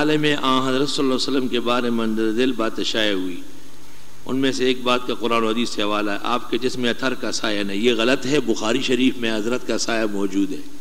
عالم آ حضرت صلی اللہ علیہ وسلم کے بارے میں دل بات شائع ہوئی۔ ان میں سے ایک بات کا قرآن و حدیث سے حوالہ ہے۔ آپ کے جسم اتھر کا سایہ نہیں، یہ غلط ہے۔ بخاری شریف میں حضرت کا سایہ موجود ہے۔